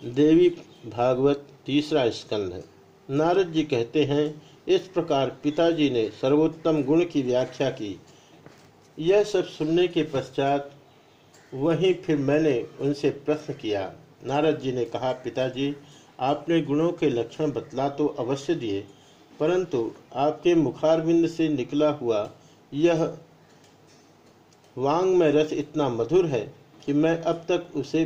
देवी भागवत तीसरा स्कंध नारद जी कहते हैं, इस प्रकार पिताजी ने सर्वोत्तम गुण की व्याख्या की। यह सब सुनने के पश्चात वहीं फिर मैंने उनसे प्रश्न किया। नारद जी ने कहा, पिताजी, आपने गुणों के लक्षण बतला तो अवश्य दिए, परंतु आपके मुखारविंद से निकला हुआ यह वांग में रस इतना मधुर है कि मैं अब तक उसे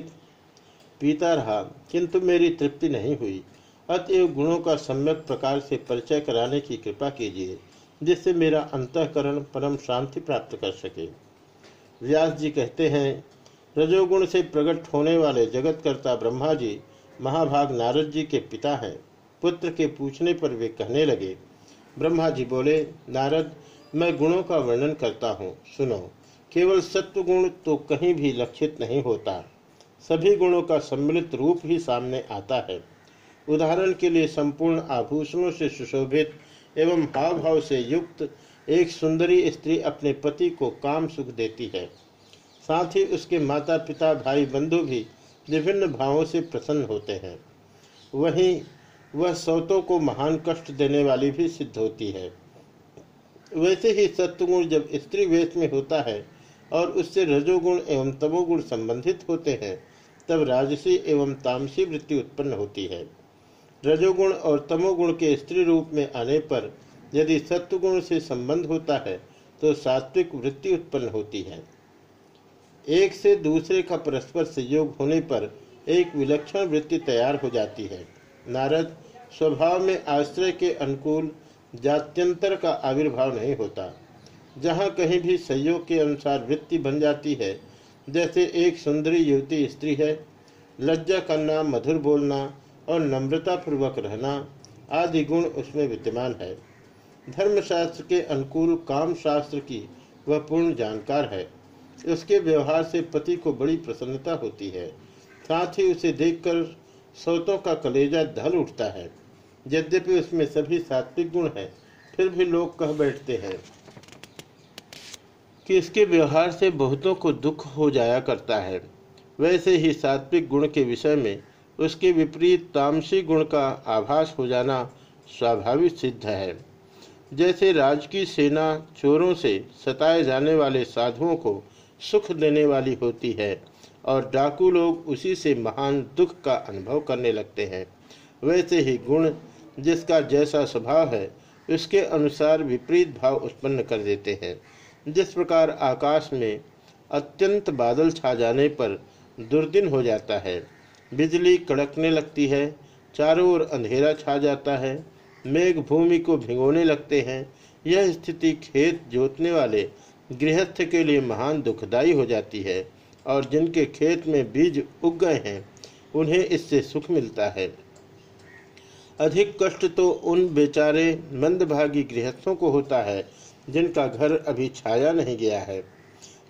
पीता रहा, किंतु मेरी तृप्ति नहीं हुई। अतएव गुणों का सम्यक प्रकार से परिचय कराने की कृपा कीजिए, जिससे मेरा अंतकरण परम शांति प्राप्त कर सके। व्यास जी कहते हैं, रजोगुण से प्रकट होने वाले जगतकर्ता ब्रह्मा जी, महाभाग नारद जी के पिता हैं। पुत्र के पूछने पर वे कहने लगे, ब्रह्मा जी बोले, नारद, मैं गुणों का वर्णन करता हूँ। सुनो, केवल सत्व गुण तो कहीं भी लक्षित नहीं होता। सभी गुणों का सम्मिलित रूप ही सामने आता है। उदाहरण के लिए संपूर्ण आभूषणों से सुशोभित एवं हाव भाव से युक्त एक सुंदरी स्त्री अपने पति को काम सुख देती है। साथ ही उसके माता पिता भाई बंधु भी विभिन्न भावों से प्रसन्न होते हैं। वहीं वह सौतों को महान कष्ट देने वाली भी सिद्ध होती है। वैसे ही सत्वगुण जब स्त्री वेश में होता है और उससे रजोगुण एवं तमोगुण संबंधित होते हैं तब राजसी एवं तामसी वृत्ति उत्पन्न होती है। रजोगुण और तमोगुण के स्त्री रूप में आने पर यदि सत्वगुण से संबंध होता है तो सात्विक वृत्ति उत्पन्न होती है। एक से दूसरे का परस्पर संयोग होने पर एक विलक्षण वृत्ति तैयार हो जाती है। नारद स्वभाव में आश्रय के अनुकूल जात्यंतर का आविर्भाव नहीं होता। जहाँ कहीं भी संयोग के अनुसार वृत्ति बन जाती है जैसे एक सुंदरी युवती स्त्री है, लज्जा करना, मधुर बोलना और नम्रता पूर्वक रहना आदि गुण उसमें विद्यमान है। धर्मशास्त्र के अनुकूल काम शास्त्र की वह पूर्ण जानकार है। उसके व्यवहार से पति को बड़ी प्रसन्नता होती है। साथ ही उसे देखकर सौतों का कलेजा ढल उठता है। यद्यपि उसमें सभी सात्विक गुण हैं, फिर भी लोग कह बैठते हैं कि इसके व्यवहार से बहुतों को दुख हो जाया करता है। वैसे ही सात्विक गुण के विषय में उसके विपरीत तामसी गुण का आभास हो जाना स्वाभाविक सिद्ध है। जैसे राज की सेना चोरों से सताए जाने वाले साधुओं को सुख देने वाली होती है और डाकू लोग उसी से महान दुख का अनुभव करने लगते हैं। वैसे ही गुण जिसका जैसा स्वभाव है, उसके अनुसार विपरीत भाव उत्पन्न कर देते हैं। जिस प्रकार आकाश में अत्यंत बादल छा जाने पर दुर्दिन हो जाता है, बिजली कड़कने लगती है, चारों ओर अंधेरा छा जाता है, मेघ भूमि को भिगोने लगते हैं, यह स्थिति खेत जोतने वाले गृहस्थ के लिए महान दुखदायी हो जाती है और जिनके खेत में बीज उग गए हैं, उन्हें इससे सुख मिलता है। अधिक कष्ट तो उन बेचारे मंदभागी गृहस्थों को होता है जिनका घर अभी छाया नहीं गया है,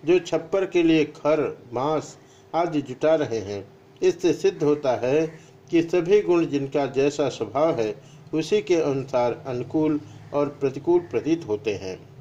जो छप्पर के लिए खर, मांस आदि जुटा रहे हैं, इससे सिद्ध होता है कि सभी गुण जिनका जैसा स्वभाव है, उसी के अनुसार अनुकूल और प्रतिकूल प्रतीत होते हैं।